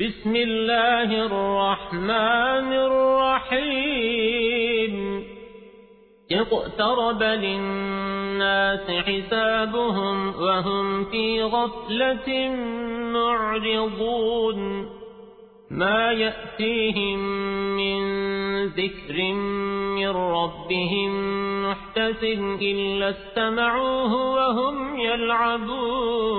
بسم الله الرحمن الرحيم. اقترب للناس حسابهم وهم في غفلة معرضون. ما يأتيهم من ذكر من ربهم محتس إلا استمعوه وهم يلعبون.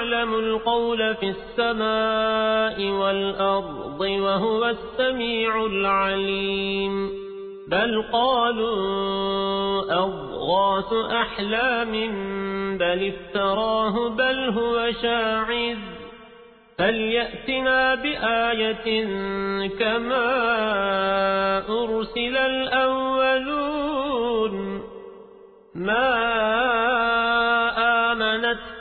يعلم القول في السماء والأرض وهو السميع العليم. بل قالوا أضغاث أحلام بل افتراه بل هو شاعذ فليأتنا بآية كما أرسل الأولون. ما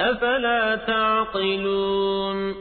أفلا تعقلون